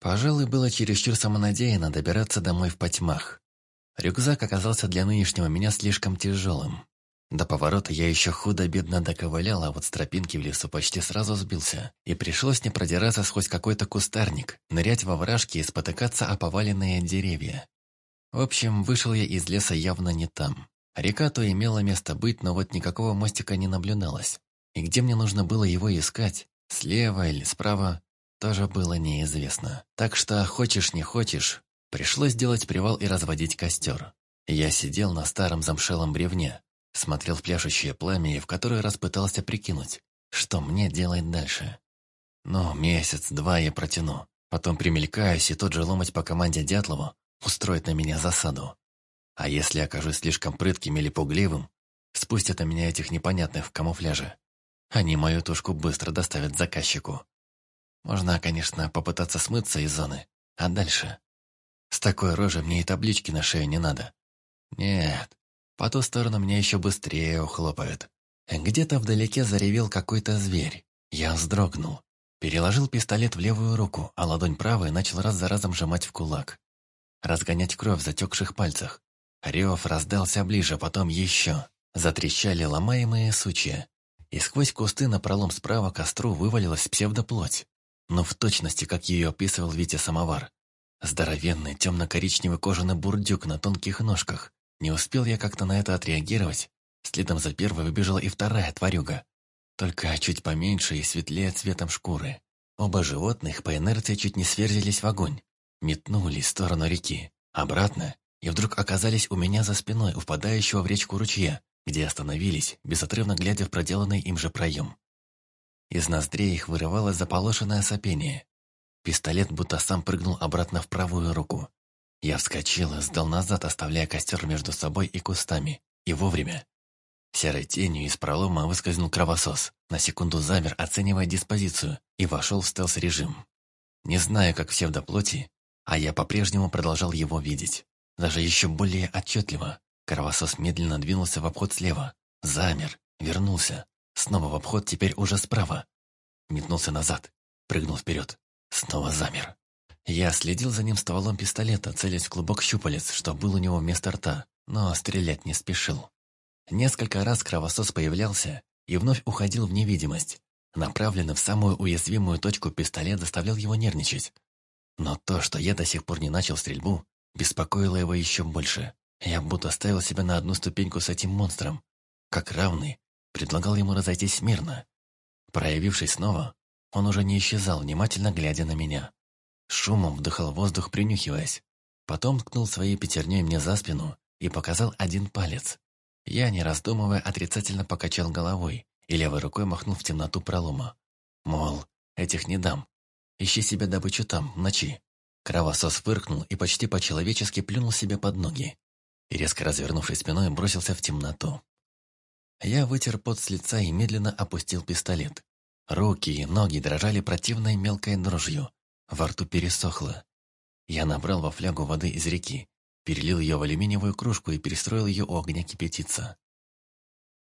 Пожалуй, было чересчур самонадеянно добираться домой в потьмах. Рюкзак оказался для нынешнего меня слишком тяжелым. До поворота я еще худо-бедно доковылял, а вот с тропинки в лесу почти сразу сбился. И пришлось не продираться сквозь какой-то кустарник, нырять во вражки и спотыкаться о поваленные деревья. В общем, вышел я из леса явно не там. Река то имела место быть, но вот никакого мостика не наблюдалось. И где мне нужно было его искать, слева или справа, тоже было неизвестно. Так что, хочешь не хочешь, пришлось делать привал и разводить костер. Я сидел на старом замшелом бревне, смотрел в пляшущее пламя и в который раз пытался прикинуть, что мне делать дальше. Ну, месяц-два я протяну, потом примелькаюсь, и тот же ломать по команде Дятлова устроит на меня засаду. А если окажусь слишком прытким или пугливым, спустят на меня этих непонятных в камуфляже. Они мою тушку быстро доставят заказчику. Можно, конечно, попытаться смыться из зоны. А дальше? С такой рожей мне и таблички на шею не надо. Нет, по ту сторону меня еще быстрее ухлопают. Где-то вдалеке заревел какой-то зверь. Я вздрогнул. Переложил пистолет в левую руку, а ладонь правой начал раз за разом сжимать в кулак. Разгонять кровь в затекших пальцах. Рев раздался ближе, потом еще. Затрещали ломаемые сучья. И сквозь кусты на пролом справа костру вывалилась псевдоплоть но в точности, как ее описывал Витя Самовар. Здоровенный темно-коричневый кожаный бурдюк на тонких ножках. Не успел я как-то на это отреагировать. Следом за первой выбежала и вторая тварюга. Только чуть поменьше и светлее цветом шкуры. Оба животных по инерции чуть не сверзились в огонь. Метнулись в сторону реки. Обратно. И вдруг оказались у меня за спиной, у впадающего в речку ручья, где остановились, безотрывно глядя в проделанный им же проем. Из ноздрей их вырывалось заполошенное сопение. Пистолет будто сам прыгнул обратно в правую руку. Я вскочил и сдал назад, оставляя костер между собой и кустами. И вовремя. Серой тенью из пролома выскользнул кровосос, на секунду замер, оценивая диспозицию, и вошел в стелс-режим. Не знаю, как все в доплоти, а я по-прежнему продолжал его видеть. Даже еще более отчетливо. Кровосос медленно двинулся в обход слева. Замер, вернулся, Снова в обход, теперь уже справа. Метнулся назад, прыгнул вперед. Снова замер. Я следил за ним стволом пистолета, целясь в клубок щупалец, что был у него вместо рта, но стрелять не спешил. Несколько раз кровосос появлялся и вновь уходил в невидимость. Направленный в самую уязвимую точку пистолет заставлял его нервничать. Но то, что я до сих пор не начал стрельбу, беспокоило его еще больше. Я будто ставил себя на одну ступеньку с этим монстром, как равный, Предлагал ему разойтись мирно. Проявившись снова, он уже не исчезал, внимательно глядя на меня. Шумом вдыхал воздух, принюхиваясь. Потом ткнул своей пятерней мне за спину и показал один палец. Я, не раздумывая, отрицательно покачал головой и левой рукой махнул в темноту пролома. Мол, этих не дам. Ищи себе добычу там, в ночи. Кровосос фыркнул и почти по-человечески плюнул себе под ноги. И резко развернувшись спиной, бросился в темноту. Я вытер пот с лица и медленно опустил пистолет. Руки и ноги дрожали противной мелкой дрожью. Во рту пересохло. Я набрал во флягу воды из реки, перелил ее в алюминиевую кружку и перестроил ее у огня кипятиться.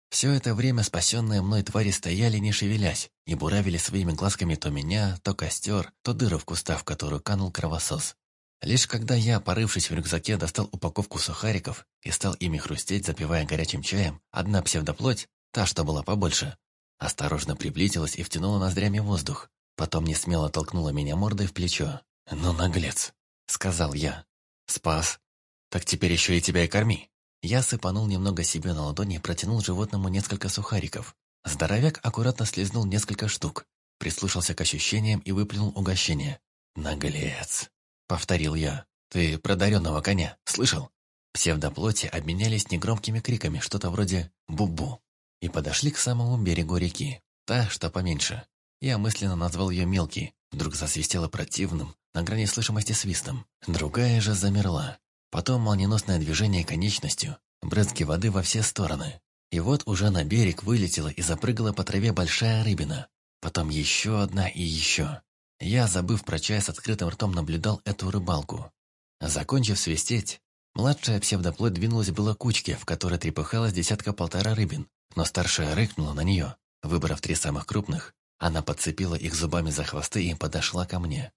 Все это время спасенные мной твари стояли, не шевелясь, и буравили своими глазками то меня, то костер, то дыру в кустах, в которую канул кровосос. Лишь когда я, порывшись в рюкзаке, достал упаковку сухариков и стал ими хрустеть, запивая горячим чаем, одна псевдоплоть, та, что была побольше, осторожно приблизилась и втянула ноздрями воздух. Потом не смело толкнула меня мордой в плечо. «Ну, наглец!» — сказал я. «Спас. Так теперь еще и тебя и корми». Я сыпанул немного себе на ладони и протянул животному несколько сухариков. Здоровяк аккуратно слезнул несколько штук, прислушался к ощущениям и выплюнул угощение. «Наглец!» — повторил я. «Ты про даренного коня слышал?» Псевдоплоти обменялись негромкими криками, что-то вроде «бу-бу», и подошли к самому берегу реки. Та, что поменьше. Я мысленно назвал ее «мелкий», вдруг засвистела противным, на грани слышимости свистом. Другая же замерла. Потом молниеносное движение конечностью, брызги воды во все стороны. И вот уже на берег вылетела и запрыгала по траве большая рыбина. Потом еще одна и еще. Я, забыв про чай, с открытым ртом наблюдал эту рыбалку. Закончив свистеть, младшая псевдоплоть двинулась было кучке, в которой трепыхалась десятка-полтора рыбин, но старшая рыкнула на нее. Выбрав три самых крупных, она подцепила их зубами за хвосты и подошла ко мне.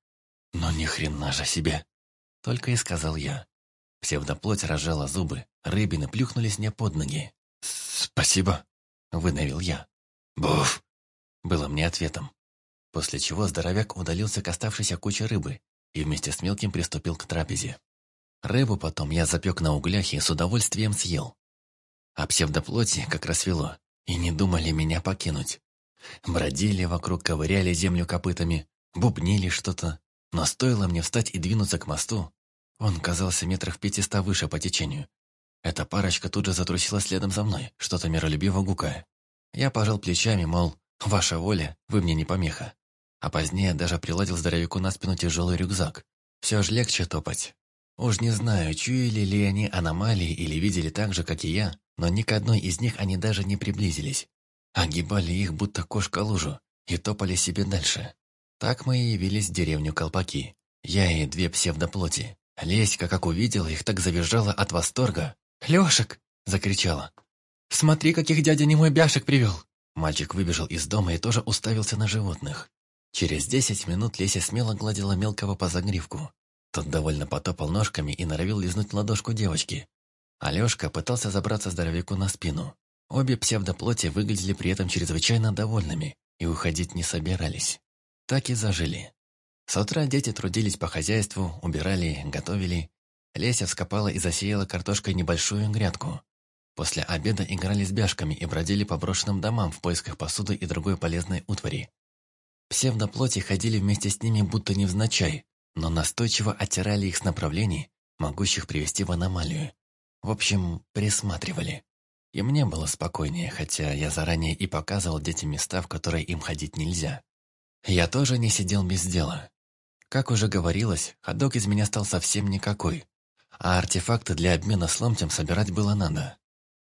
«Ну ни хрена же себе!» Только и сказал я. Псевдоплоть разжала зубы, рыбины плюхнулись мне под ноги. «Спасибо», — выдавил я. «Буф!» — было мне ответом. После чего здоровяк удалился к оставшейся куче рыбы и вместе с мелким приступил к трапезе. Рыбу потом я запек на углях и с удовольствием съел. А псевдоплоти как рассвело, и не думали меня покинуть. Бродили вокруг, ковыряли землю копытами, бубнили что-то, но стоило мне встать и двинуться к мосту, он казался метрах пятиста выше по течению. Эта парочка тут же затрусила следом за мной, что-то миролюбиво гукая. Я пожал плечами, мол, ваша воля, вы мне не помеха. А позднее даже приладил здоровяку на спину тяжелый рюкзак. Все же легче топать. Уж не знаю, чуяли ли они аномалии или видели так же, как и я, но ни к одной из них они даже не приблизились. Огибали их, будто кошка лужу, и топали себе дальше. Так мы и явились в деревню Колпаки. Я и две псевдоплоти. Леська, как увидела их, так завизжала от восторга. «Лешек!» – закричала. «Смотри, каких дядя немой бяшек привел!» Мальчик выбежал из дома и тоже уставился на животных. Через десять минут Леся смело гладила мелкого по загривку. Тот довольно потопал ножками и норовил лизнуть ладошку девочки. Алешка пытался забраться здоровяку на спину. Обе псевдоплоти выглядели при этом чрезвычайно довольными и уходить не собирались. Так и зажили. С утра дети трудились по хозяйству, убирали, готовили. Леся вскопала и засеяла картошкой небольшую грядку. После обеда играли с бяшками и бродили по брошенным домам в поисках посуды и другой полезной утвари. Псевдоплоти ходили вместе с ними будто невзначай, но настойчиво оттирали их с направлений, могущих привести в аномалию. В общем, присматривали. И мне было спокойнее, хотя я заранее и показывал детям места, в которые им ходить нельзя. Я тоже не сидел без дела. Как уже говорилось, ходок из меня стал совсем никакой, а артефакты для обмена с ломтем собирать было надо.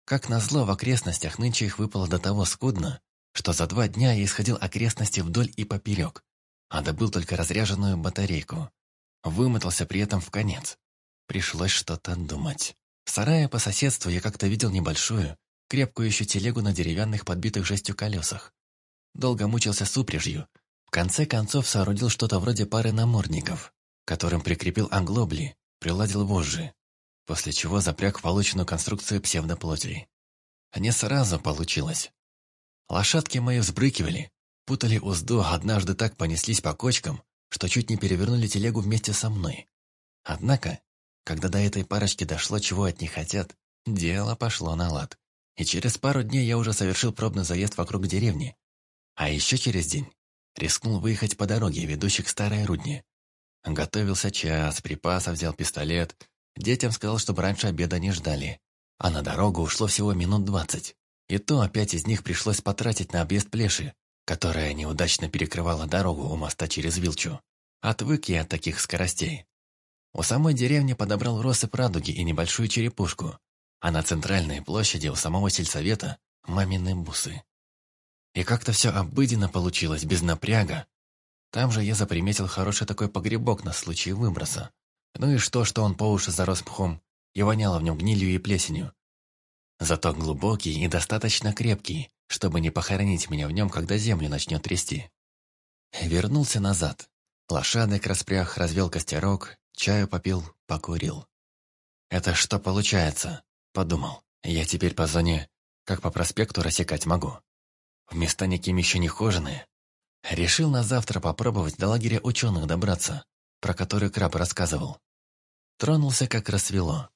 Как назло, в окрестностях нынче их выпало до того скудно, что за два дня я исходил окрестности вдоль и поперек, а добыл только разряженную батарейку. Вымотался при этом в конец. Пришлось что-то думать. В сарае по соседству я как-то видел небольшую, крепкую еще телегу на деревянных подбитых жестью колесах. Долго мучился с упряжью, в конце концов соорудил что-то вроде пары намордников, которым прикрепил англобли, приладил вожжи, после чего запряг полученную конструкцию псевдоплотей. Не сразу получилось. Лошадки мои взбрыкивали, путали узду, однажды так понеслись по кочкам, что чуть не перевернули телегу вместе со мной. Однако, когда до этой парочки дошло, чего от них хотят, дело пошло на лад. И через пару дней я уже совершил пробный заезд вокруг деревни. А еще через день Рискнул выехать по дороге, ведущей к старой рудне. Готовился час, припасов взял пистолет. Детям сказал, чтобы раньше обеда не ждали. А на дорогу ушло всего минут двадцать. И то опять из них пришлось потратить на объезд плеши, которая неудачно перекрывала дорогу у моста через Вилчу. Отвык я от таких скоростей. У самой деревни подобрал россыпь радуги и небольшую черепушку, а на центральной площади у самого сельсовета – мамины бусы. И как-то все обыденно получилось, без напряга. Там же я заприметил хороший такой погребок на случай выброса. Ну и что, что он по уши зарос мхом, и воняло в нем гнилью и плесенью. Зато глубокий и достаточно крепкий, чтобы не похоронить меня в нем, когда землю начнет трясти. Вернулся назад. Лошадок распряг, развел костерок, чаю попил, покурил. «Это что получается?» – подумал. «Я теперь по зоне, как по проспекту, рассекать могу. В места никем еще не хоженые. Решил на завтра попробовать до лагеря ученых добраться, про который Краб рассказывал. Тронулся, как рассвело.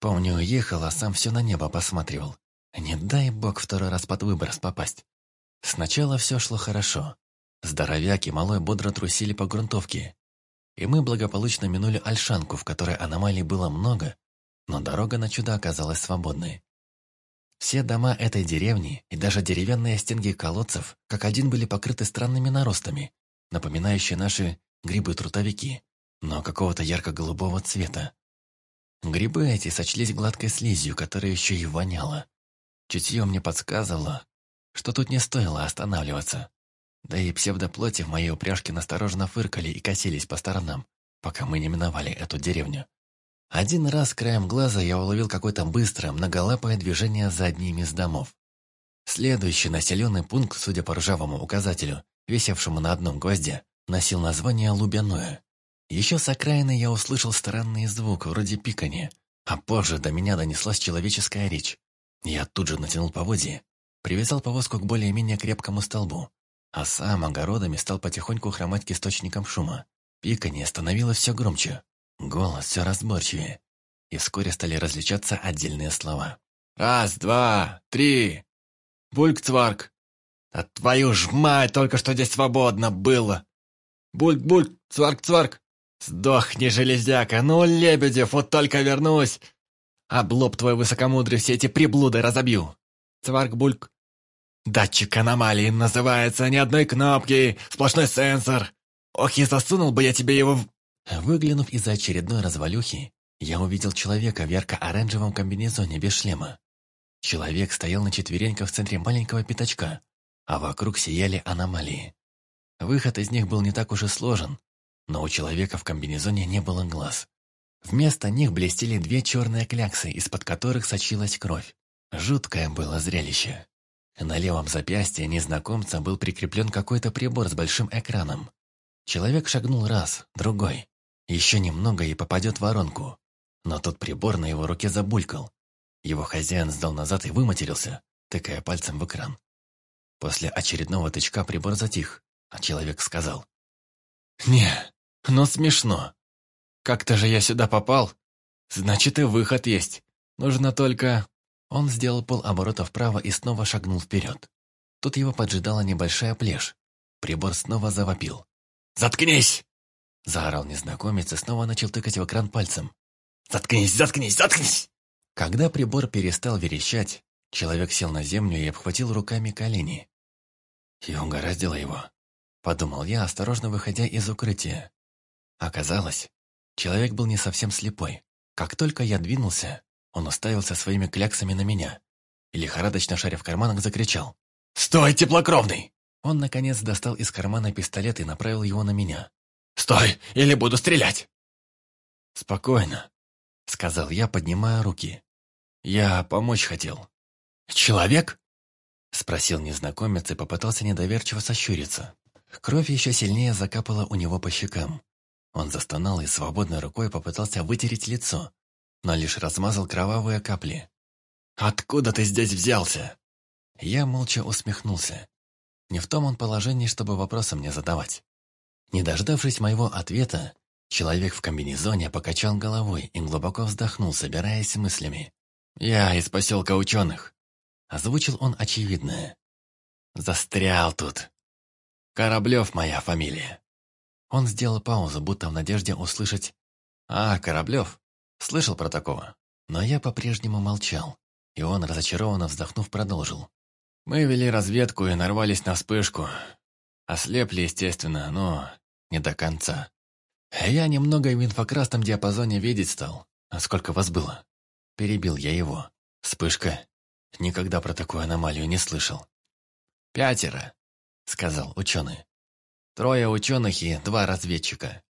Помню, уехал, а сам все на небо посматривал. Не дай бог второй раз под выброс попасть. Сначала все шло хорошо. Здоровяки малой бодро трусили по грунтовке. И мы благополучно минули Альшанку, в которой аномалий было много, но дорога на чудо оказалась свободной. Все дома этой деревни и даже деревянные стенки колодцев как один были покрыты странными наростами, напоминающие наши грибы-трутовики, но какого-то ярко-голубого цвета. Грибы эти сочлись гладкой слизью, которая еще и воняла. Чутье мне подсказывало, что тут не стоило останавливаться. Да и псевдоплоти в моей упряжке настороженно фыркали и косились по сторонам, пока мы не миновали эту деревню. Один раз краем глаза я уловил какое-то быстрое, многолапое движение за одним из домов. Следующий населенный пункт, судя по ржавому указателю, висевшему на одном гвозде, носил название Лубяное. Еще с окраины я услышал странный звук, вроде пикания, а позже до меня донеслась человеческая речь. Я тут же натянул поводья, привязал повозку к более-менее крепкому столбу, а сам огородами стал потихоньку хромать к источникам шума. Пиканье становилось все громче, голос все разборчивее, и вскоре стали различаться отдельные слова. «Раз, два, три! Бульк-цварк! А твою ж мать, только что здесь свободно было! Бульк-бульк, цварк-цварк! Сдохни, железяка, ну, Лебедев, вот только вернусь! Облоб твой высокомудрый все эти приблуды разобью! Цварк-бульк! Датчик аномалии называется, ни одной кнопки, сплошной сенсор! Ох, и засунул бы я тебе его в... Выглянув из-за очередной развалюхи, я увидел человека в ярко-оранжевом комбинезоне без шлема. Человек стоял на четвереньках в центре маленького пятачка, а вокруг сияли аномалии. Выход из них был не так уж и сложен, но у человека в комбинезоне не было глаз. Вместо них блестели две черные кляксы, из-под которых сочилась кровь. Жуткое было зрелище. На левом запястье незнакомца был прикреплен какой-то прибор с большим экраном. Человек шагнул раз, другой. Еще немного и попадет в воронку. Но тот прибор на его руке забулькал. Его хозяин сдал назад и выматерился, тыкая пальцем в экран. После очередного тычка прибор затих, а человек сказал. «Не, но смешно. Как-то же я сюда попал. Значит, и выход есть. Нужно только...» Он сделал полоборота вправо и снова шагнул вперед. Тут его поджидала небольшая плешь. Прибор снова завопил. «Заткнись!» Заорал незнакомец и снова начал тыкать в экран пальцем. «Заткнись, заткнись, заткнись!» Когда прибор перестал верещать, человек сел на землю и обхватил руками колени. И угораздило его. Подумал я, осторожно выходя из укрытия. Оказалось, человек был не совсем слепой. Как только я двинулся, он уставился своими кляксами на меня и, лихорадочно шаря в карманах, закричал. «Стой, теплокровный!» Он, наконец, достал из кармана пистолет и направил его на меня. «Стой, или буду стрелять!» «Спокойно», — сказал я, поднимая руки. «Я помочь хотел». «Человек?» — спросил незнакомец и попытался недоверчиво сощуриться. Кровь еще сильнее закапала у него по щекам. Он застонал и свободной рукой попытался вытереть лицо, но лишь размазал кровавые капли. «Откуда ты здесь взялся?» Я молча усмехнулся. Не в том он положении, чтобы вопросы мне задавать. Не дождавшись моего ответа, человек в комбинезоне покачал головой и глубоко вздохнул, собираясь мыслями. «Я из поселка ученых», — озвучил он очевидное. «Застрял тут. Кораблев моя фамилия». Он сделал паузу, будто в надежде услышать «А, Кораблев, слышал про такого». Но я по-прежнему молчал, и он, разочарованно вздохнув, продолжил. «Мы вели разведку и нарвались на вспышку. Ослепли, естественно, но не до конца. Я немного в инфокрасном диапазоне видеть стал. А сколько вас было? Перебил я его. Вспышка. Никогда про такую аномалию не слышал. Пятеро, сказал ученый. Трое ученых и два разведчика.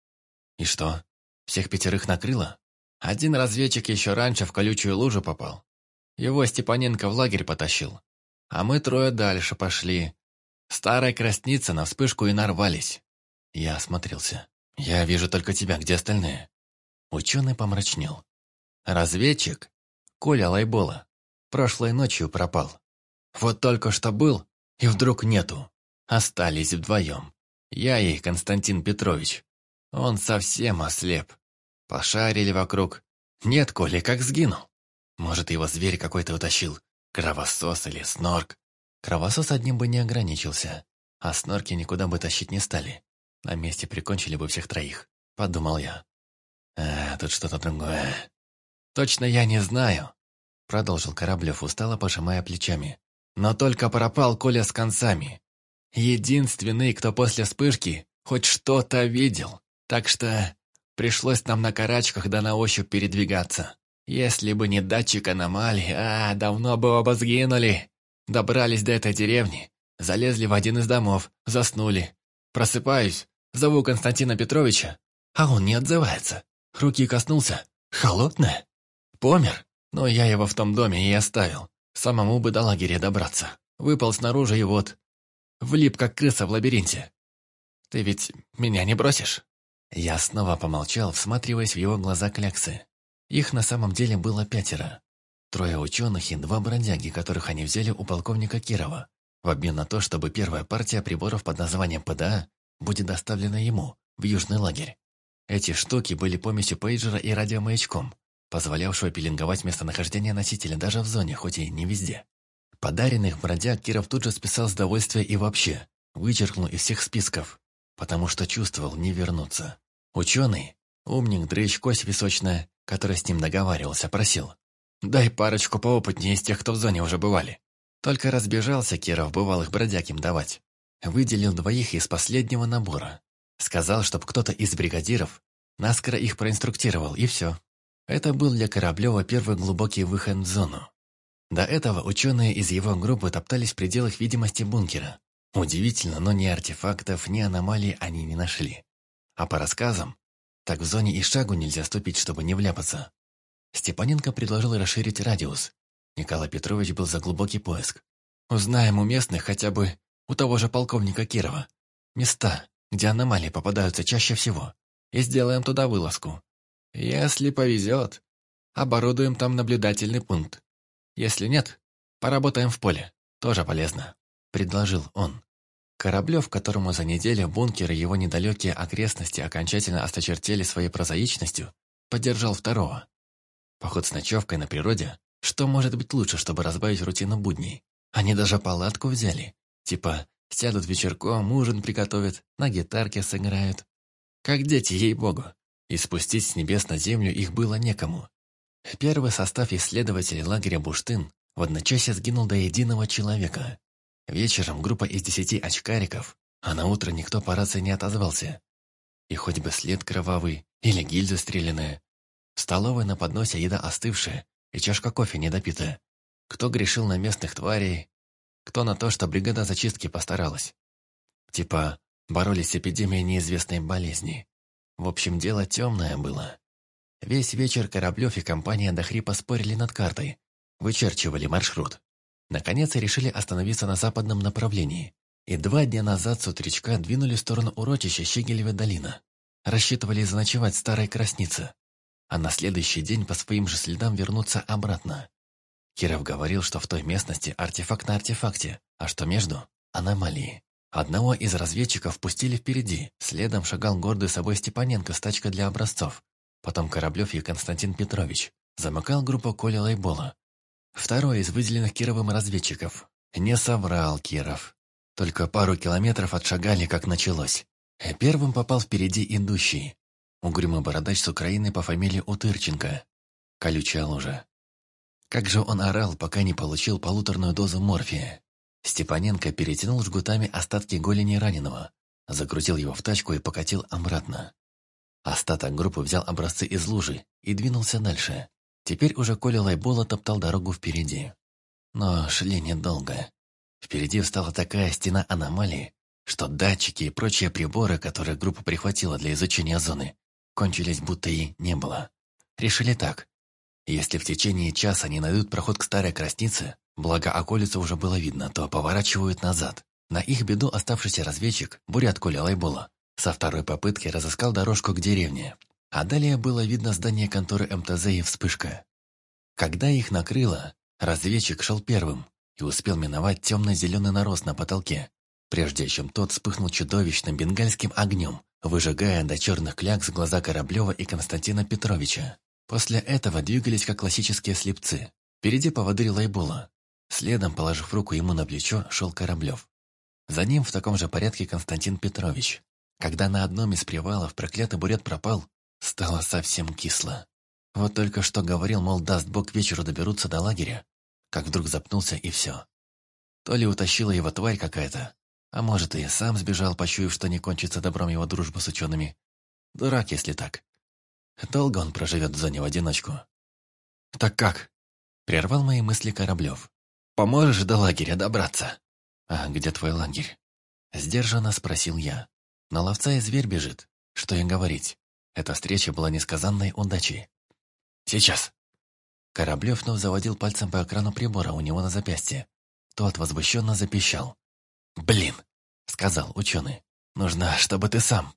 И что, всех пятерых накрыло? Один разведчик еще раньше в колючую лужу попал. Его Степаненко в лагерь потащил. А мы трое дальше пошли, Старая красница на вспышку и нарвались. Я осмотрелся. Я вижу только тебя, где остальные? Ученый помрачнел. Разведчик? Коля Лайбола. Прошлой ночью пропал. Вот только что был, и вдруг нету. Остались вдвоем. Я и Константин Петрович. Он совсем ослеп. Пошарили вокруг. Нет Коли, как сгинул. Может, его зверь какой-то утащил. Кровосос или снорк. Кровосос одним бы не ограничился, а снорки никуда бы тащить не стали. На месте прикончили бы всех троих, подумал я. А, тут что-то другое. Точно я не знаю, продолжил Кораблев, устало пожимая плечами. Но только пропал Коля с концами. Единственный, кто после вспышки хоть что-то видел. Так что пришлось нам на карачках да на ощупь передвигаться. Если бы не датчик аномалий, а, давно бы оба сгинули. Добрались до этой деревни, залезли в один из домов, заснули. Просыпаюсь, зову Константина Петровича, а он не отзывается. Руки коснулся. Холодное. Помер. Но я его в том доме и оставил. Самому бы до лагеря добраться. Выпал снаружи и вот... Влип, как крыса в лабиринте. Ты ведь меня не бросишь? Я снова помолчал, всматриваясь в его глаза кляксы. Их на самом деле было пятеро. Трое ученых и два бродяги, которых они взяли у полковника Кирова, в обмен на то, чтобы первая партия приборов под названием ПДА будет доставлена ему, в южный лагерь. Эти штуки были помесью пейджера и радиомаячком, позволявшего пеленговать местонахождение носителя даже в зоне, хоть и не везде. Подаренных бродяг Киров тут же списал с довольствия и вообще, вычеркнул из всех списков, потому что чувствовал не вернуться. Ученый, умник, дрыщ, кость височная, который с ним договаривался, просил. «Дай парочку поопытнее из тех, кто в зоне уже бывали». Только разбежался Киров бывалых бродяг им давать. Выделил двоих из последнего набора. Сказал, чтоб кто-то из бригадиров наскоро их проинструктировал, и все. Это был для Кораблева первый глубокий выход в зону. До этого ученые из его группы топтались в пределах видимости бункера. Удивительно, но ни артефактов, ни аномалий они не нашли. А по рассказам, так в зоне и шагу нельзя ступить, чтобы не вляпаться. Степаненко предложил расширить радиус. Николай Петрович был за глубокий поиск. Узнаем у местных хотя бы у того же полковника Кирова. Места, где аномалии попадаются чаще всего. И сделаем туда вылазку. Если повезет, оборудуем там наблюдательный пункт. Если нет, поработаем в поле. Тоже полезно», — предложил он. Кораблев, которому за неделю бункеры его недалекие окрестности окончательно осточертели своей прозаичностью, поддержал второго. Поход с ночевкой на природе, что может быть лучше, чтобы разбавить рутину будней? Они даже палатку взяли. Типа, сядут вечерком, ужин приготовят, на гитарке сыграют. Как дети, ей-богу. И спустить с небес на землю их было некому. Первый состав исследователей лагеря Буштын в одночасье сгинул до единого человека. Вечером группа из десяти очкариков, а на утро никто по рации не отозвался. И хоть бы след кровавый или гильза стрелянная. В столовой на подносе еда остывшая и чашка кофе недопитая. Кто грешил на местных тварей, кто на то, что бригада зачистки постаралась. Типа, боролись с эпидемией неизвестной болезни. В общем, дело темное было. Весь вечер Кораблев и компания до хрипа спорили над картой, вычерчивали маршрут. Наконец решили остановиться на западном направлении. И два дня назад с утречка двинули в сторону урочища Щегелева долина. Рассчитывали заночевать Старой Краснице. А на следующий день по своим же следам вернуться обратно. Киров говорил, что в той местности артефакт на артефакте, а что между – аномалии. Одного из разведчиков пустили впереди, следом шагал гордый собой Степаненко с тачкой для образцов. Потом Кораблев и Константин Петрович. Замыкал группу Коля Лайбола. Второй из выделенных Кировым разведчиков. Не соврал Киров. Только пару километров отшагали, как началось. Первым попал впереди идущий. Угрюмый бородач с Украины по фамилии Утырченко. Колючая лужа. Как же он орал, пока не получил полуторную дозу морфия. Степаненко перетянул жгутами остатки голени раненого, загрузил его в тачку и покатил обратно. Остаток группы взял образцы из лужи и двинулся дальше. Теперь уже Коля Лайбола топтал дорогу впереди. Но шли недолго. Впереди встала такая стена аномалии, что датчики и прочие приборы, которые группа прихватила для изучения зоны, кончились будто и не было. Решили так. Если в течение часа не найдут проход к Старой Краснице, благо околицу уже было видно, то поворачивают назад. На их беду оставшийся разведчик, бурят Коля Лайбола, со второй попытки разыскал дорожку к деревне. А далее было видно здание конторы МТЗ и вспышка. Когда их накрыло, разведчик шел первым и успел миновать темно-зеленый нарост на потолке, прежде чем тот вспыхнул чудовищным бенгальским огнем, выжигая до черных клякс глаза Кораблева и Константина Петровича. После этого двигались как классические слепцы. Впереди поводырь Лайбула. Следом, положив руку ему на плечо, шел Кораблев. За ним в таком же порядке Константин Петрович. Когда на одном из привалов проклятый бурят пропал, стало совсем кисло. Вот только что говорил, мол, даст бог вечеру доберутся до лагеря, как вдруг запнулся и все. То ли утащила его тварь какая-то, а может и сам сбежал, почуяв, что не кончится добром его дружба с учеными. Дурак, если так. Долго он проживет в зоне в одиночку. «Так как?» — прервал мои мысли Кораблев. «Поможешь до лагеря добраться?» «А где твой лагерь?» Сдержанно спросил я. На ловца и зверь бежит. Что им говорить? Эта встреча была несказанной удачей. «Сейчас!» Кораблев вновь заводил пальцем по экрану прибора у него на запястье. Тот возмущенно запищал. «Блин!» — сказал ученый. «Нужно, чтобы ты сам».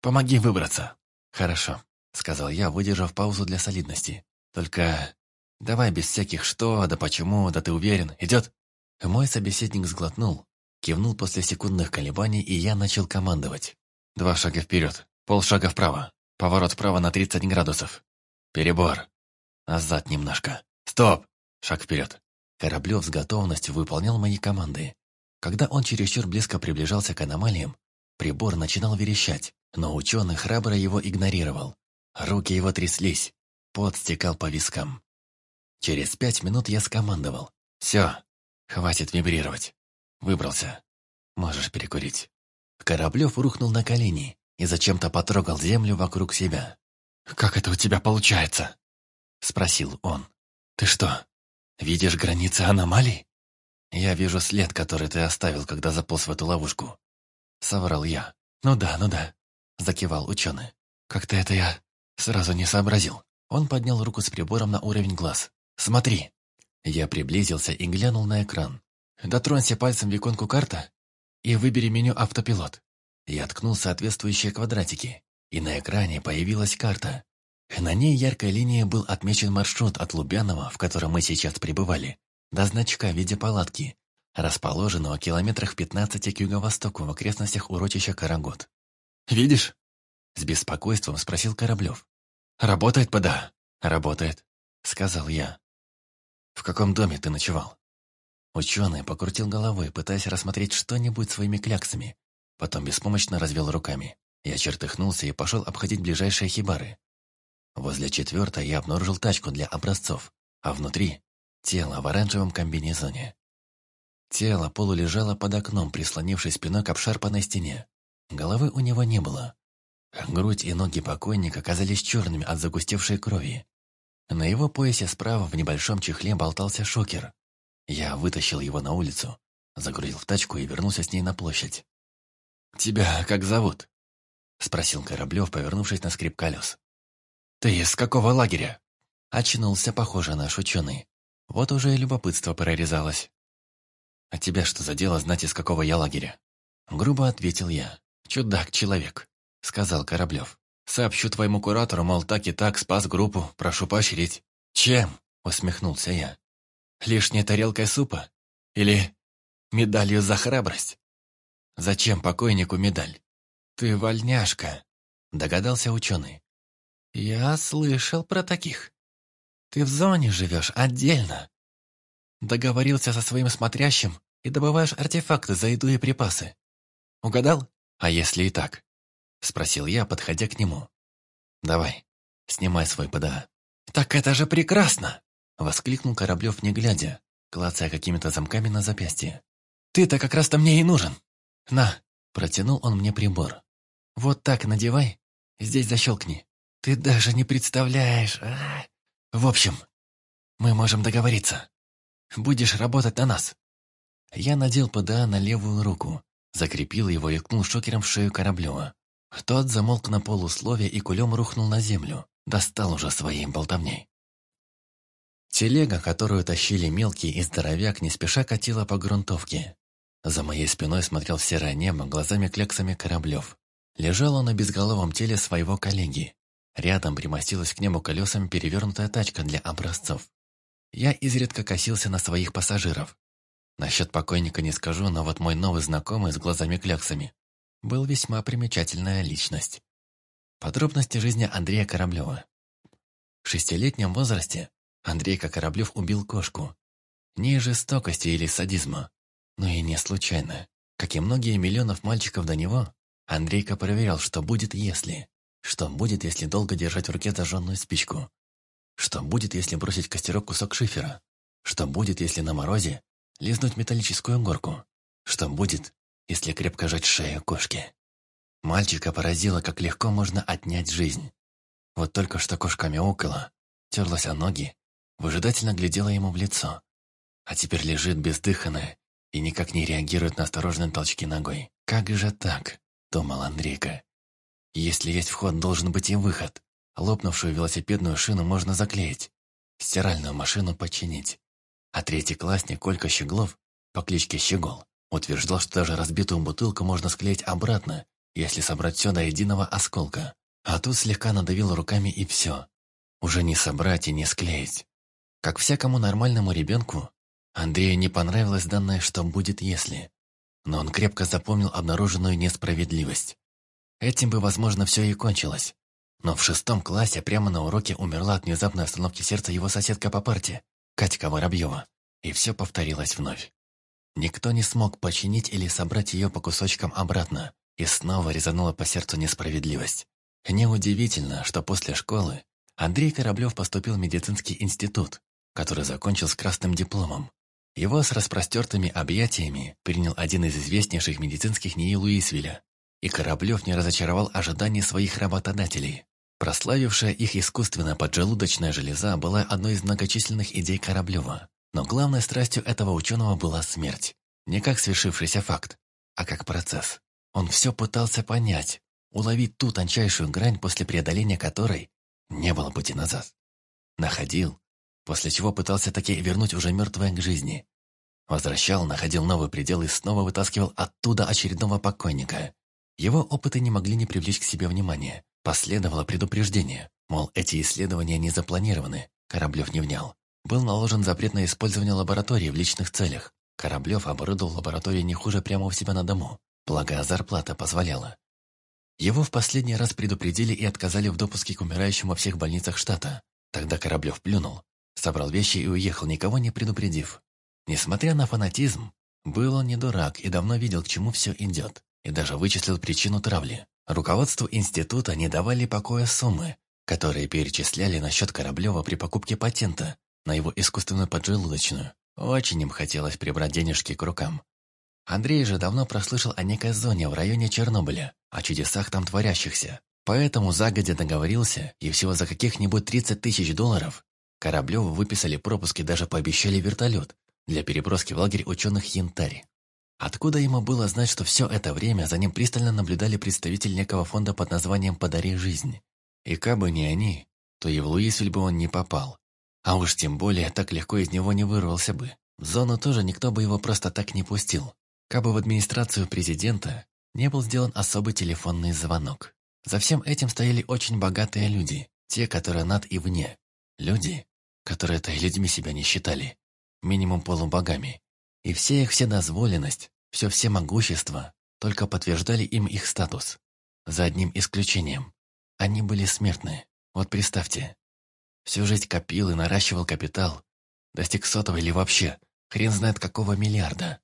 Помоги выбраться». «Хорошо», — сказал я, выдержав паузу для солидности. «Только давай без всяких «что», да «почему», да «ты уверен». Идет?» Мой собеседник сглотнул, кивнул после секундных колебаний, и я начал командовать. «Два шага вперед, полшага вправо, поворот вправо на 30 градусов. Перебор. Назад немножко. Стоп! Шаг вперед». Кораблев с готовностью выполнял мои команды. Когда он чересчур близко приближался к аномалиям, прибор начинал верещать, но ученый храбро его игнорировал. Руки его тряслись, пот стекал по вискам. Через пять минут я скомандовал. «Все, хватит вибрировать. Выбрался. Можешь перекурить». Кораблев рухнул на колени и зачем-то потрогал землю вокруг себя. «Как это у тебя получается?» Спросил он. «Ты что, видишь границы аномалий?» «Я вижу след, который ты оставил, когда заполз в эту ловушку». Соврал я. «Ну да, ну да», закивал ученый. «Как-то это я сразу не сообразил». Он поднял руку с прибором на уровень глаз. «Смотри!» Я приблизился и глянул на экран. «Дотронься пальцем в иконку карта и выбери меню «Автопилот». Я ткнул соответствующие квадратики, и на экране появилась карта. На ней яркой линией был отмечен маршрут от Лубянова, в котором мы сейчас пребывали, до значка в виде палатки, расположенного километрах 15 к юго-востоку в окрестностях урочища Карагод. «Видишь?» — с беспокойством спросил Кораблев. «Работает ПДА?» «Работает», — сказал я. «В каком доме ты ночевал?» Ученый покрутил головой, пытаясь рассмотреть что-нибудь своими кляксами. Потом беспомощно развел руками. Я чертыхнулся и пошел обходить ближайшие хибары. Возле четвертой я обнаружил тачку для образцов, а внутри — тело в оранжевом комбинезоне. Тело полулежало под окном, прислонившись спиной к обшарпанной стене. Головы у него не было. Грудь и ноги покойника оказались черными от загустевшей крови. На его поясе справа в небольшом чехле болтался шокер. Я вытащил его на улицу, загрузил в тачку и вернулся с ней на площадь. «Тебя как зовут?» — спросил Кораблев, повернувшись на скрип колес. «Ты из какого лагеря?» Очнулся, похоже, наш ученый. Вот уже и любопытство прорезалось. «А тебя что за дело знать, из какого я лагеря?» Грубо ответил я. «Чудак-человек», — сказал Кораблев. «Сообщу твоему куратору, мол, так и так, спас группу, прошу поощрить». «Чем?» — усмехнулся я. «Лишней тарелкой супа? Или медалью за храбрость?» «Зачем покойнику медаль?» «Ты вольняшка», — догадался ученый. «Я слышал про таких. Ты в зоне живешь отдельно. Договорился со своим смотрящим и добываешь артефакты за еду и припасы. Угадал? А если и так?» Спросил я, подходя к нему. «Давай, снимай свой ПДА». «Так это же прекрасно!» Воскликнул Кораблев, не глядя, клацая какими-то замками на запястье. «Ты-то как раз-то мне и нужен!» «На!» Протянул он мне прибор. «Вот так надевай, здесь защелкни. Ты даже не представляешь. А? В общем, мы можем договориться. Будешь работать на нас». Я надел ПДА на левую руку, закрепил его и ткнул шокером в шею Кораблева. Тот замолк на полуслове и кулем рухнул на землю, достал уже своей болтовней. Телега, которую тащили мелкий и здоровяк, не спеша катила по грунтовке. За моей спиной смотрел серое небо глазами-кляксами Кораблев. Лежал он на безголовом теле своего коллеги. Рядом примостилась к нему колесами перевернутая тачка для образцов. Я изредка косился на своих пассажиров. Насчет покойника не скажу, но вот мой новый знакомый с глазами-кляксами был весьма примечательная личность. Подробности жизни Андрея Кораблева. В шестилетнем возрасте Андрейка Кораблев убил кошку. Не жестокости или садизма, но и не случайно. Как и многие миллионов мальчиков до него, Андрейка проверял, что будет если. Что будет, если долго держать в руке зажженную спичку. Что будет, если бросить костерок кусок шифера. Что будет, если на морозе лизнуть металлическую горку. Что будет, если крепко жать шею кошки. Мальчика поразило, как легко можно отнять жизнь. Вот только что кошка мяукала, терлась о ноги, выжидательно глядела ему в лицо. А теперь лежит бездыханная и никак не реагирует на осторожные толчки ногой. «Как же так?» – думал Андрейка. «Если есть вход, должен быть и выход. Лопнувшую велосипедную шину можно заклеить, стиральную машину починить. А третий классник Колька Щеглов по кличке Щегол утверждал, что даже разбитую бутылку можно склеить обратно если собрать все до единого осколка. А тут слегка надавил руками и все. Уже не собрать и не склеить. Как всякому нормальному ребенку, Андрею не понравилось данное «что будет если». Но он крепко запомнил обнаруженную несправедливость. Этим бы, возможно, все и кончилось. Но в шестом классе прямо на уроке умерла от внезапной остановки сердца его соседка по парте, Катька Воробьева. И все повторилось вновь. Никто не смог починить или собрать ее по кусочкам обратно, и снова резанула по сердцу несправедливость. Неудивительно, что после школы Андрей Кораблев поступил в медицинский институт, который закончил с красным дипломом. Его с распростертыми объятиями принял один из известнейших медицинских НИИ Луисвилля, и Кораблев не разочаровал ожиданий своих работодателей. Прославившая их искусственно поджелудочная железа была одной из многочисленных идей Кораблева. Но главной страстью этого ученого была смерть. Не как свершившийся факт, а как процесс. Он все пытался понять, уловить ту тончайшую грань, после преодоления которой не было пути назад. Находил, после чего пытался таки вернуть уже мертвое к жизни. Возвращал, находил новый предел и снова вытаскивал оттуда очередного покойника. Его опыты не могли не привлечь к себе внимания. Последовало предупреждение, мол, эти исследования не запланированы. Кораблев не внял. Был наложен запрет на использование лаборатории в личных целях. Кораблев оборудовал лабораторию не хуже прямо у себя на дому, благо зарплата позволяла. Его в последний раз предупредили и отказали в допуске к умирающим во всех больницах штата. Тогда Кораблев плюнул, собрал вещи и уехал, никого не предупредив. Несмотря на фанатизм, был он не дурак и давно видел, к чему все идет, и даже вычислил причину травли. Руководству института не давали покоя суммы, которые перечисляли на счет Кораблева при покупке патента на его искусственную поджелудочную. Очень им хотелось прибрать денежки к рукам. Андрей же давно прослышал о некой зоне в районе Чернобыля, о чудесах там творящихся. Поэтому загодя договорился, и всего за каких-нибудь 30 тысяч долларов Кораблеву выписали пропуск и даже пообещали вертолет для переброски в лагерь ученых Янтарь. Откуда ему было знать, что все это время за ним пристально наблюдали представители некого фонда под названием «Подари жизнь». И кабы не они, то и в Луисвиль бы он не попал. А уж тем более так легко из него не вырвался бы. В зону тоже никто бы его просто так не пустил. Кабы в администрацию президента не был сделан особый телефонный звонок. За всем этим стояли очень богатые люди, те, которые над и вне. Люди, которые-то людьми себя не считали, минимум полубогами. И все их вседозволенность, все всемогущество только подтверждали им их статус. За одним исключением. Они были смертны. Вот представьте. Всю жизнь копил и наращивал капитал. Достиг сотого или вообще, хрен знает какого миллиарда.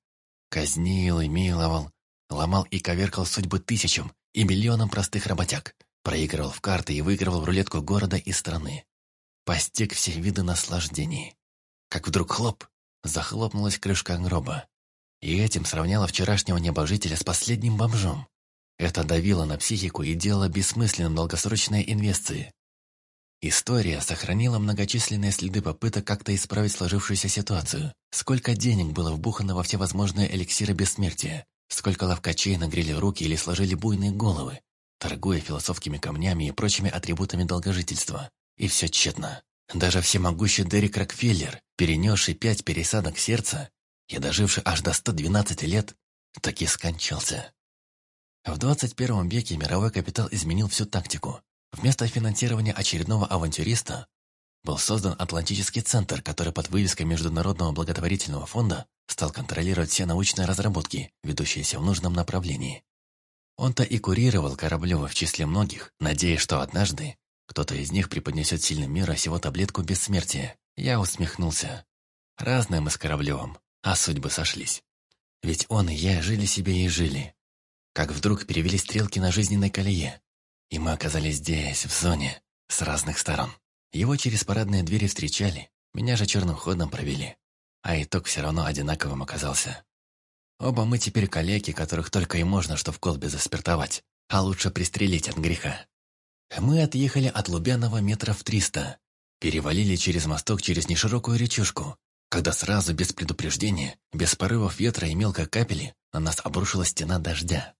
Казнил и миловал, ломал и коверкал судьбы тысячам и миллионам простых работяг, проигрывал в карты и выигрывал в рулетку города и страны. Постиг все виды наслаждений. Как вдруг хлоп, захлопнулась крышка гроба. И этим сравняла вчерашнего небожителя с последним бомжом. Это давило на психику и делало бессмысленным долгосрочные инвестиции. История сохранила многочисленные следы попыток как-то исправить сложившуюся ситуацию. Сколько денег было вбухано во всевозможные эликсиры бессмертия, сколько ловкачей нагрели руки или сложили буйные головы, торгуя философскими камнями и прочими атрибутами долгожительства. И все тщетно. Даже всемогущий Дерек Рокфеллер, перенесший пять пересадок сердца и доживший аж до 112 лет, таки скончался. В 21 веке мировой капитал изменил всю тактику. Вместо финансирования очередного авантюриста был создан Атлантический центр, который под вывеской Международного благотворительного фонда стал контролировать все научные разработки, ведущиеся в нужном направлении. Он-то и курировал Кораблева в числе многих, надеясь, что однажды кто-то из них преподнесет сильным мира сего таблетку бессмертия. Я усмехнулся. Разные мы с Кораблевым, а судьбы сошлись. Ведь он и я жили себе и жили. Как вдруг перевели стрелки на жизненной колее. И мы оказались здесь, в зоне, с разных сторон. Его через парадные двери встречали, меня же черным ходом провели. А итог все равно одинаковым оказался. Оба мы теперь коллеги, которых только и можно что в колбе заспиртовать, а лучше пристрелить от греха. Мы отъехали от Лубянова метров триста, перевалили через мосток через неширокую речушку, когда сразу, без предупреждения, без порывов ветра и мелкой капели, на нас обрушилась стена дождя.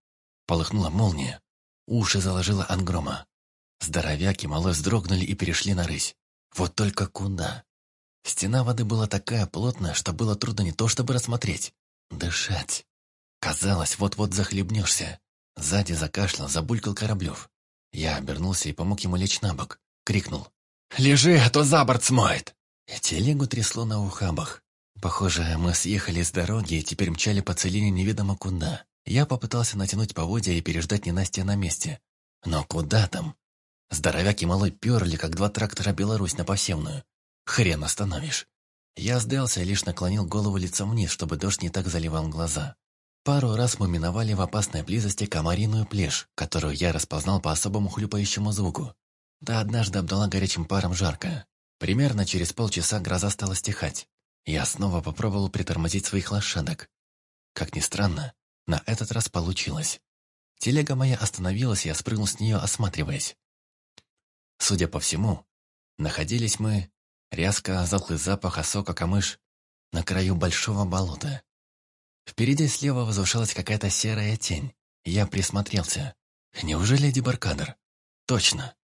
Полыхнула молния, Уши заложило ангрома. Здоровяки малой вздрогнули и перешли на рысь. Вот только куда? Стена воды была такая плотная, что было трудно не то чтобы рассмотреть, дышать. Казалось, вот-вот захлебнешься. Сзади закашлял, забулькал Кораблев. Я обернулся и помог ему лечь на бок. Крикнул. «Лежи, а то за борт смоет!» Телегу трясло на ухабах. Похоже, мы съехали с дороги и теперь мчали по целине неведомо куда. Я попытался натянуть поводья и переждать ненастье на месте. Но куда там? Здоровяк и малой перли, как два трактора «Беларусь» на посевную. Хрен остановишь. Я сдался и лишь наклонил голову лицом вниз, чтобы дождь не так заливал глаза. Пару раз мы миновали в опасной близости комариную плешь, которую я распознал по особому хлюпающему звуку. Да однажды обдала горячим паром жарко. Примерно через полчаса гроза стала стихать. Я снова попробовал притормозить своих лошадок. Как ни странно, на этот раз получилось. Телега моя остановилась, я спрыгнул с нее, осматриваясь. Судя по всему, находились мы, резко затхлый запах осока камыш, на краю большого болота. Впереди слева возвышалась какая-то серая тень. Я присмотрелся. Неужели дебаркадер? Точно.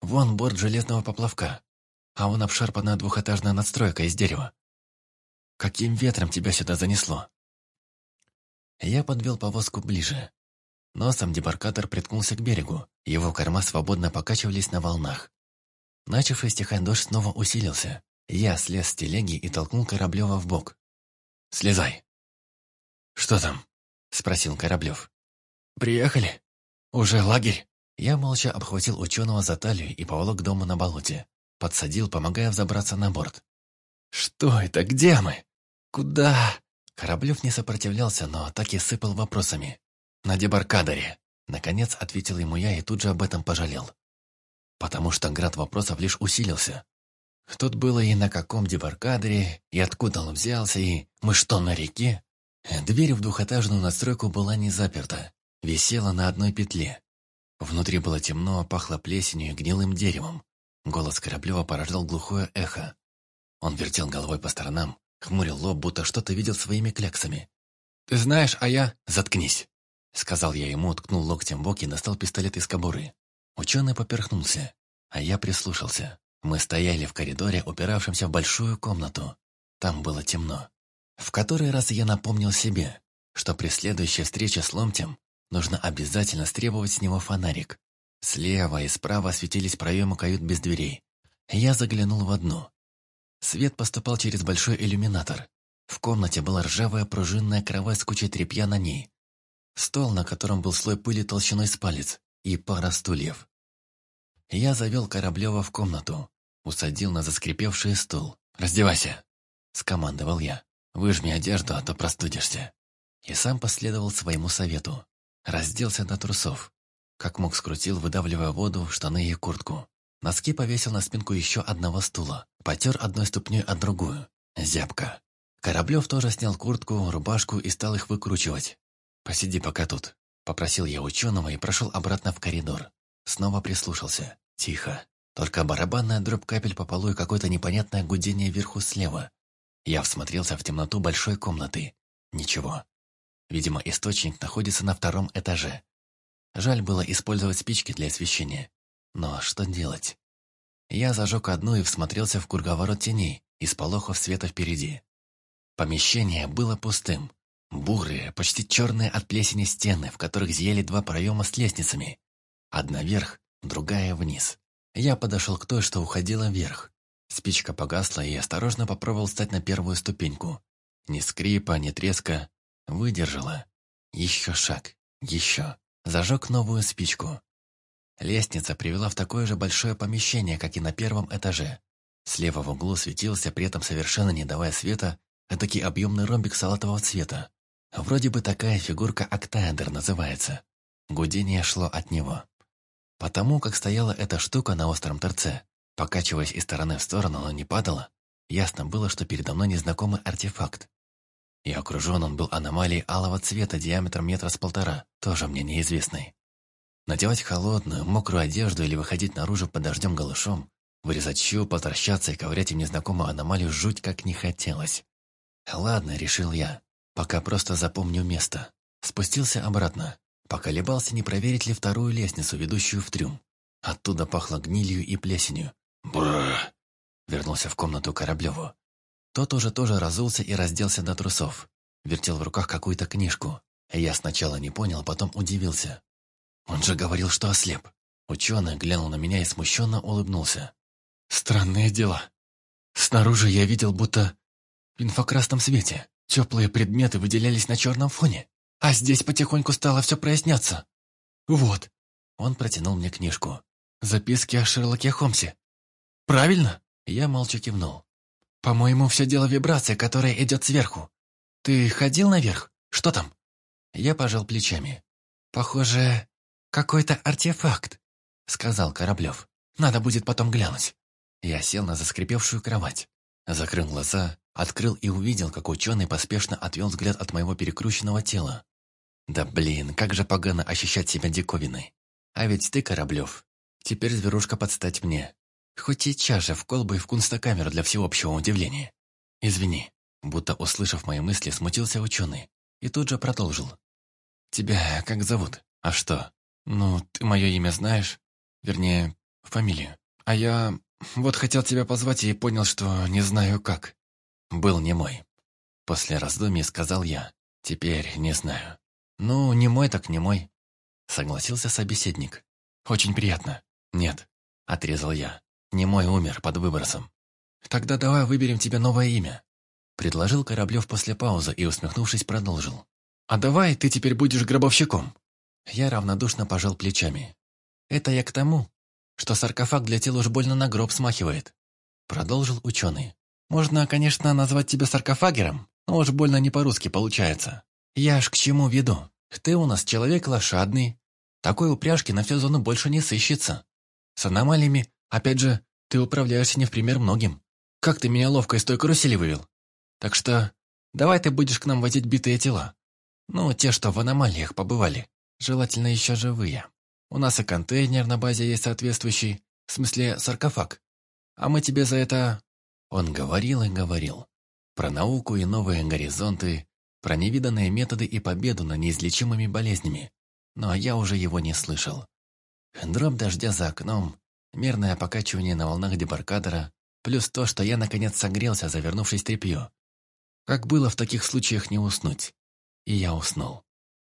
Вон борт железного поплавка, а вон обшарпанная двухэтажная надстройка из дерева. Каким ветром тебя сюда занесло? Я подвел повозку ближе. Носом дебаркадер приткнулся к берегу, его корма свободно покачивались на волнах. Начавший стихать дождь снова усилился. Я слез с телеги и толкнул Кораблева в бок. «Слезай!» «Что там?» — спросил Кораблев. «Приехали. Уже лагерь?» Я молча обхватил ученого за талию и поволок к дому на болоте. Подсадил, помогая взобраться на борт. «Что это? Где мы? Куда?» Кораблев не сопротивлялся, но так и сыпал вопросами. «На дебаркадере», — наконец ответил ему я и тут же об этом пожалел. Потому что град вопросов лишь усилился. Тут было и на каком дебаркадере, и откуда он взялся, и мы что, на реке? Дверь в двухэтажную настройку была не заперта, висела на одной петле. Внутри было темно, пахло плесенью и гнилым деревом. Голос Кораблева порождал глухое эхо. Он вертел головой по сторонам, хмурил лоб, будто что-то видел своими кляксами. «Ты знаешь, а я...» «Заткнись!» Сказал я ему, ткнул локтем бок и достал пистолет из кобуры. Ученый поперхнулся, а я прислушался. Мы стояли в коридоре, упиравшемся в большую комнату. Там было темно. В который раз я напомнил себе, что при следующей встрече с Ломтем нужно обязательно стребовать с него фонарик. Слева и справа светились проемы кают без дверей. Я заглянул в одну. Свет поступал через большой иллюминатор. В комнате была ржавая пружинная кровать с кучей тряпья на ней. Стол, на котором был слой пыли толщиной с палец, и пара стульев. Я завел Кораблева в комнату, усадил на заскрипевший стул. «Раздевайся!» – скомандовал я. Выжми одежду, а то простудишься. И сам последовал своему совету. Разделся до трусов. Как мог скрутил, выдавливая воду, штаны и куртку. Носки повесил на спинку еще одного стула. Потер одной ступней от другую. Зябко. Кораблев тоже снял куртку, рубашку и стал их выкручивать. «Посиди пока тут», — попросил я ученого и прошел обратно в коридор. Снова прислушался. Тихо. Только барабанная дробь капель по полу и какое-то непонятное гудение вверху слева. Я всмотрелся в темноту большой комнаты. Ничего. Видимо, источник находится на втором этаже. Жаль было использовать спички для освещения. Но что делать? Я зажег одну и всмотрелся в круговорот теней из полохов света впереди. Помещение было пустым. Бурые, почти черные от плесени стены, в которых зияли два проема с лестницами. Одна вверх, другая вниз. Я подошел к той, что уходила вверх. Спичка погасла, и осторожно попробовал встать на первую ступеньку. Ни скрипа, ни треска. Выдержала. Еще шаг. Еще. Зажег новую спичку. Лестница привела в такое же большое помещение, как и на первом этаже. Слева в углу светился, при этом совершенно не давая света, этакий объемный ромбик салатового цвета. Вроде бы такая фигурка октаэдр называется. Гудение шло от него. Потому как стояла эта штука на остром торце, Покачиваясь из стороны в сторону, но не падала. Ясно было, что передо мной незнакомый артефакт. И окружен он был аномалией алого цвета диаметром метра с полтора, тоже мне неизвестной. Надевать холодную, мокрую одежду или выходить наружу под дождем голышом, вырезать щуп, отращаться и ковырять им незнакомую аномалию жуть как не хотелось. Ладно, решил я, пока просто запомню место. Спустился обратно. Поколебался, не проверить ли вторую лестницу, ведущую в трюм. Оттуда пахло гнилью и плесенью, Бррр. Вернулся в комнату Кораблеву. Тот уже тоже разулся и разделся до трусов. Вертел в руках какую-то книжку. Я сначала не понял, потом удивился. Он же говорил, что ослеп. Ученый глянул на меня и смущенно улыбнулся. Странные дела. Снаружи я видел, будто в инфокрасном свете. Теплые предметы выделялись на черном фоне. А здесь потихоньку стало все проясняться. Вот. Он протянул мне книжку. Записки о Шерлоке Холмсе. Правильно? Я молча кивнул. По-моему, все дело в вибрации, которая идет сверху. Ты ходил наверх? Что там? Я пожал плечами. Похоже, какой-то артефакт, сказал Кораблев. Надо будет потом глянуть. Я сел на заскрипевшую кровать. Закрыл глаза, открыл и увидел, как ученый поспешно отвел взгляд от моего перекрученного тела. Да блин, как же погано ощущать себя диковиной. А ведь ты, Кораблев, теперь зверушка подстать мне. Хоть сейчас же в колбу и в кунстокамеру для всеобщего удивления. Извини, будто услышав мои мысли, смутился ученый и тут же продолжил. Тебя как зовут? А что? Ну, ты мое имя знаешь? Вернее, фамилию. А я вот хотел тебя позвать и понял, что не знаю как. Был не мой. После раздумий сказал я. Теперь не знаю. Ну, не мой так не мой. Согласился собеседник. Очень приятно. Нет, отрезал я. Не мой умер под выбросом. Тогда давай выберем тебе новое имя. Предложил Кораблев после паузы и, усмехнувшись, продолжил. А давай ты теперь будешь гробовщиком. Я равнодушно пожал плечами. Это я к тому, что саркофаг для тела уж больно на гроб смахивает. Продолжил ученый. Можно, конечно, назвать тебя саркофагером, но уж больно не по-русски получается. Я ж к чему веду? Ты у нас человек лошадный. Такой упряжки на всю зону больше не сыщется. С аномалиями, опять же, ты управляешься не в пример многим. Как ты меня ловко из той карусели вывел? Так что давай ты будешь к нам возить битые тела. Ну, те, что в аномалиях побывали. Желательно еще живые. У нас и контейнер на базе есть соответствующий, в смысле саркофаг. А мы тебе за это...» Он говорил и говорил. Про науку и новые горизонты, про невиданные методы и победу над неизлечимыми болезнями. Но я уже его не слышал. Дроп дождя за окном, мерное покачивание на волнах дебаркадера, плюс то, что я наконец согрелся, завернувшись тряпье. Как было в таких случаях не уснуть? И я уснул.